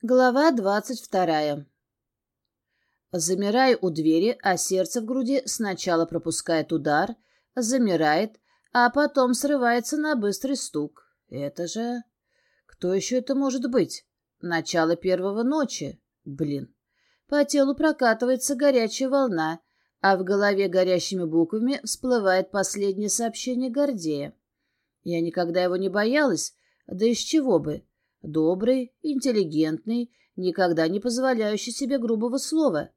Глава двадцать вторая. Замираю у двери, а сердце в груди сначала пропускает удар, замирает, а потом срывается на быстрый стук. Это же... Кто еще это может быть? Начало первого ночи. Блин. По телу прокатывается горячая волна, а в голове горящими буквами всплывает последнее сообщение Гордея. Я никогда его не боялась, да из чего бы. Добрый, интеллигентный, никогда не позволяющий себе грубого слова.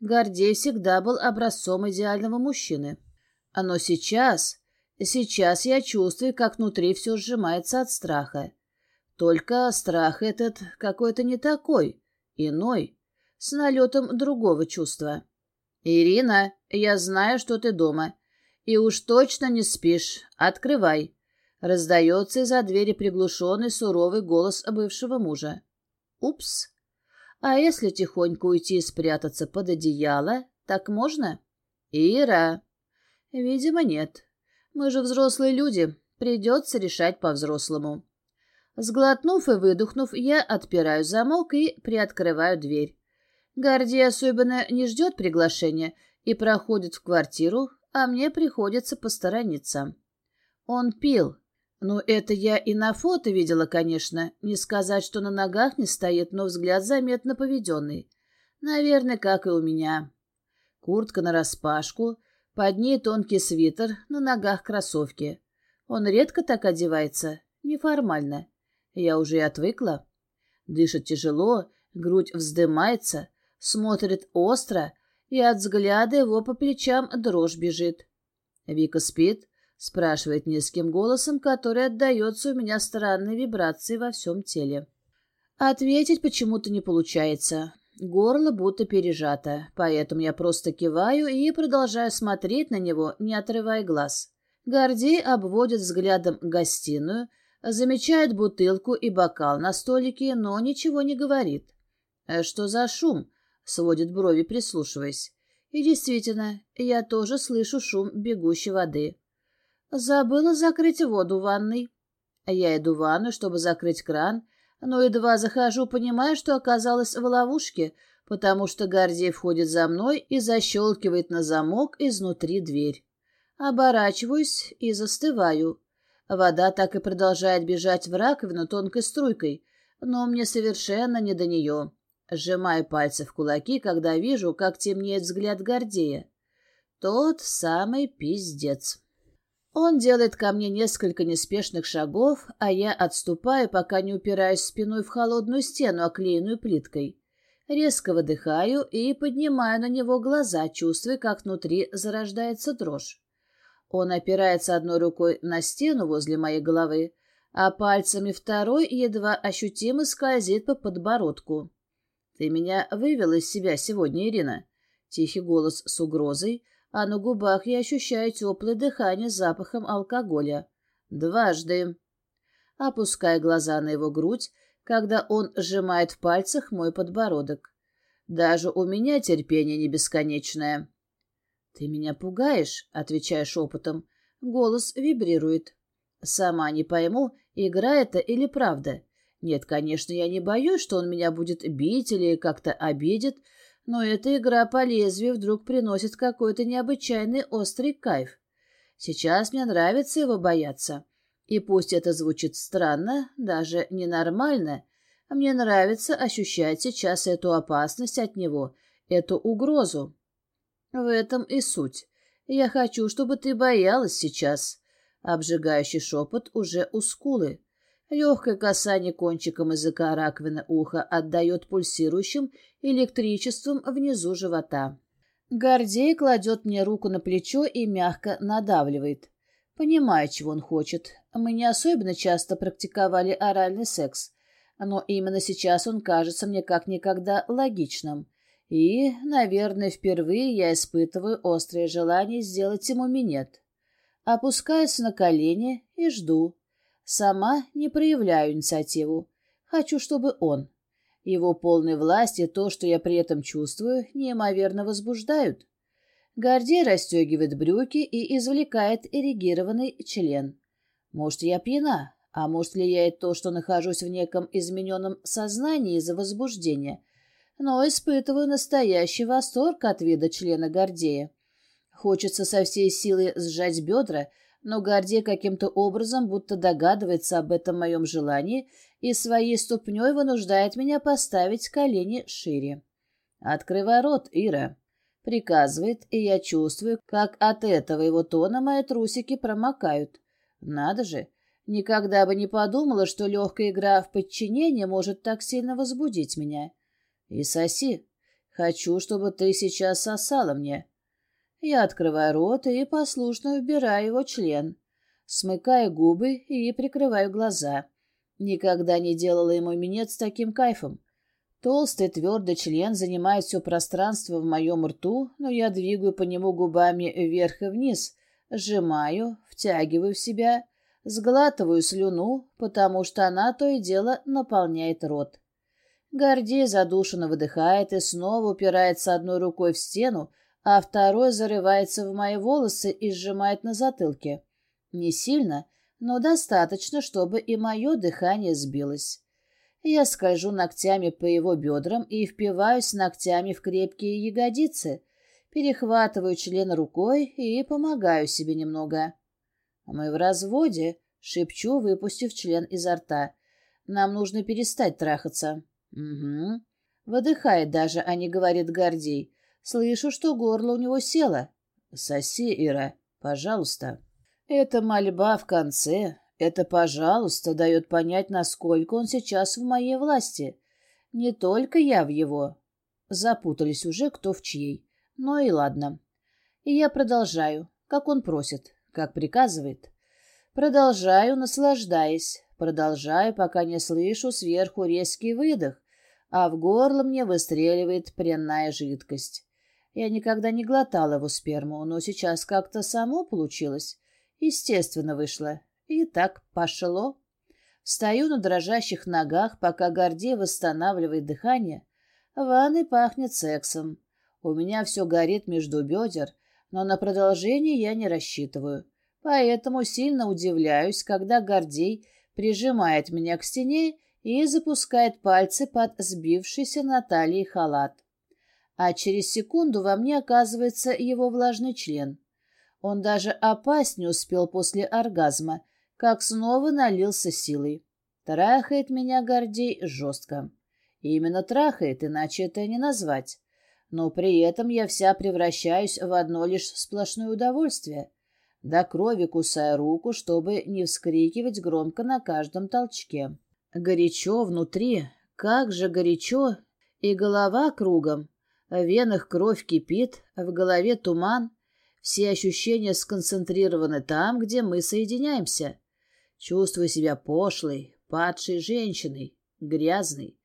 Гордей всегда был образцом идеального мужчины. Но сейчас, сейчас я чувствую, как внутри все сжимается от страха. Только страх этот какой-то не такой, иной, с налетом другого чувства. «Ирина, я знаю, что ты дома. И уж точно не спишь. Открывай. Раздается из-за двери приглушенный суровый голос бывшего мужа. Упс. А если тихонько уйти и спрятаться под одеяло, так можно? Ира. Видимо, нет. Мы же взрослые люди. Придется решать по-взрослому. Сглотнув и выдохнув, я отпираю замок и приоткрываю дверь. Горди особенно не ждет приглашения и проходит в квартиру, а мне приходится посторониться. Он пил, ну, это я и на фото видела, конечно. Не сказать, что на ногах не стоит, но взгляд заметно поведенный. Наверное, как и у меня. Куртка нараспашку, под ней тонкий свитер, на ногах кроссовки. Он редко так одевается, неформально. Я уже и отвыкла. Дышит тяжело, грудь вздымается, смотрит остро, и от взгляда его по плечам дрожь бежит. Вика спит, спрашивает низким голосом, который отдается у меня странной вибрацией во всем теле. Ответить почему-то не получается. Горло будто пережато, поэтому я просто киваю и продолжаю смотреть на него, не отрывая глаз. Гордей обводит взглядом гостиную, замечает бутылку и бокал на столике, но ничего не говорит. «Э, «Что за шум?» — сводит брови, прислушиваясь. И действительно, я тоже слышу шум бегущей воды. Забыла закрыть воду в ванной. Я иду в ванну, чтобы закрыть кран, но едва захожу, понимаю, что оказалась в ловушке, потому что Гордей входит за мной и защелкивает на замок изнутри дверь. Оборачиваюсь и застываю. Вода так и продолжает бежать в раковину тонкой струйкой, но мне совершенно не до нее. Сжимаю пальцы в кулаки, когда вижу, как темнеет взгляд Гордея. Тот самый пиздец. Он делает ко мне несколько неспешных шагов, а я отступаю, пока не упираюсь спиной в холодную стену, оклеенную плиткой. Резко выдыхаю и поднимаю на него глаза, чувствуя, как внутри зарождается дрожь. Он опирается одной рукой на стену возле моей головы, а пальцами второй едва ощутимо скользит по подбородку. «Ты меня вывела из себя сегодня, Ирина?» Тихий голос с угрозой — а на губах я ощущаю теплое дыхание с запахом алкоголя. Дважды. Опуская глаза на его грудь, когда он сжимает в пальцах мой подбородок. Даже у меня терпение не бесконечное. «Ты меня пугаешь», — отвечаю шепотом. Голос вибрирует. «Сама не пойму, игра это или правда. Нет, конечно, я не боюсь, что он меня будет бить или как-то обидит, но эта игра по лезвию вдруг приносит какой-то необычайный острый кайф. Сейчас мне нравится его бояться. И пусть это звучит странно, даже ненормально, мне нравится ощущать сейчас эту опасность от него, эту угрозу. В этом и суть. Я хочу, чтобы ты боялась сейчас. Обжигающий шепот уже у скулы. Легкое касание кончиком языка раковины уха отдает пульсирующим электричеством внизу живота. Гордей кладет мне руку на плечо и мягко надавливает. Понимаю, чего он хочет. Мы не особенно часто практиковали оральный секс, но именно сейчас он кажется мне как никогда логичным. И, наверное, впервые я испытываю острое желание сделать ему минет. Опускаюсь на колени и жду. Сама не проявляю инициативу. Хочу, чтобы он. Его полной власти то, что я при этом чувствую, неимоверно возбуждают. Гордей расстегивает брюки и извлекает эрегированный член. Может, я пьяна, А может, влияет то, что нахожусь в неком измененном сознании из-за возбуждения, но испытываю настоящий восторг от вида члена Гордея. Хочется со всей силы сжать бедра, но Гордей каким-то образом будто догадывается об этом моем желании и своей ступней вынуждает меня поставить колени шире. «Открывай рот, Ира», — приказывает, и я чувствую, как от этого его тона мои трусики промокают. Надо же, никогда бы не подумала, что легкая игра в подчинение может так сильно возбудить меня. И соси. Хочу, чтобы ты сейчас сосала мне. Я открываю рот и послушно убираю его член, смыкаю губы и прикрываю глаза. Никогда не делала ему минет с таким кайфом. Толстый твердый член занимает все пространство в моем рту, но я двигаю по нему губами вверх и вниз, сжимаю, втягиваю в себя, сглатываю слюну, потому что она то и дело наполняет рот. Гордей задушенно выдыхает и снова упирается одной рукой в стену, а второй зарывается в мои волосы и сжимает на затылке. Не сильно, но достаточно, чтобы и мое дыхание сбилось. Я скольжу ногтями по его бедрам и впиваюсь ногтями в крепкие ягодицы, перехватываю член рукой и помогаю себе немного. Мы в разводе, шепчу, выпустив член изо рта. Нам нужно перестать трахаться. Угу. Выдыхает даже, а не говорит Гордей. Слышу, что горло у него село. Соси, Ира, пожалуйста. Это мольба в конце, это, пожалуйста, дает понять, насколько он сейчас в моей власти. Не только я в его. Запутались уже кто в чьей. Ну и ладно. И я продолжаю, как он просит, как приказывает. Продолжаю, наслаждаясь. Продолжаю, пока не слышу сверху резкий выдох, а в горло мне выстреливает пряная жидкость. Я никогда не глотала его сперму, но сейчас как-то само получилось. Естественно вышло. И так пошло. Стою на дрожащих ногах, пока Гордей восстанавливает дыхание. В пахнет сексом. У меня все горит между бедер, но на продолжение я не рассчитываю. Поэтому сильно удивляюсь, когда Гордей прижимает меня к стене и запускает пальцы под сбившийся на талии халат. А через секунду во мне оказывается его влажный член. Он даже опасть не успел после оргазма — как снова налился силой. Трахает меня Гордей жестко. И именно трахает, иначе это не назвать. Но при этом я вся превращаюсь в одно лишь сплошное удовольствие. До крови кусая руку, чтобы не вскрикивать громко на каждом толчке. Горячо внутри, как же горячо, и голова кругом. В венах кровь кипит, в голове туман. Все ощущения сконцентрированы там, где мы соединяемся. Чувствую себя пошлой, падшей женщиной, грязной,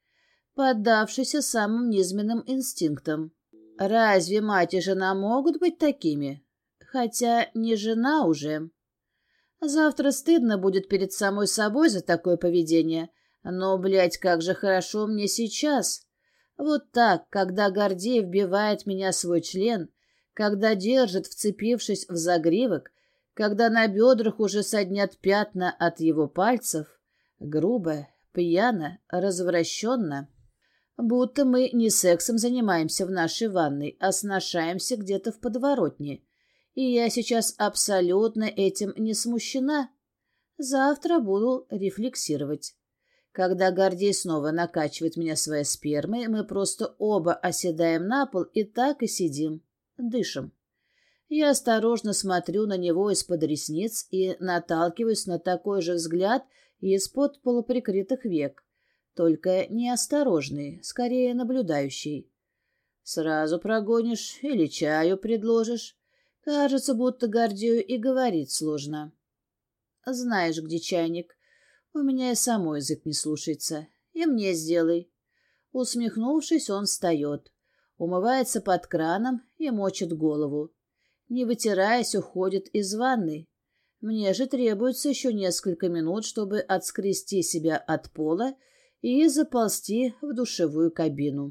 поддавшейся самым низменным инстинктам. Разве мать и жена могут быть такими? Хотя не жена уже. Завтра стыдно будет перед самой собой за такое поведение. Но, блядь, как же хорошо мне сейчас. Вот так, когда Гордеев вбивает меня свой член, когда держит, вцепившись в загривок, когда на бедрах уже соднят пятна от его пальцев, грубо, пьяно, развращенно. Будто мы не сексом занимаемся в нашей ванной, а сношаемся где-то в подворотне. И я сейчас абсолютно этим не смущена. Завтра буду рефлексировать. Когда Гордей снова накачивает меня своей спермой, мы просто оба оседаем на пол и так и сидим, дышим. Я осторожно смотрю на него из-под ресниц и наталкиваюсь на такой же взгляд из-под полуприкрытых век, только неосторожный, скорее наблюдающий. Сразу прогонишь или чаю предложишь. Кажется, будто Гордею и говорить сложно. Знаешь, где чайник? У меня и самой язык не слушается. И мне сделай. Усмехнувшись, он встает, умывается под краном и мочит голову не вытираясь, уходит из ванной. Мне же требуется еще несколько минут, чтобы отскрести себя от пола и заползти в душевую кабину.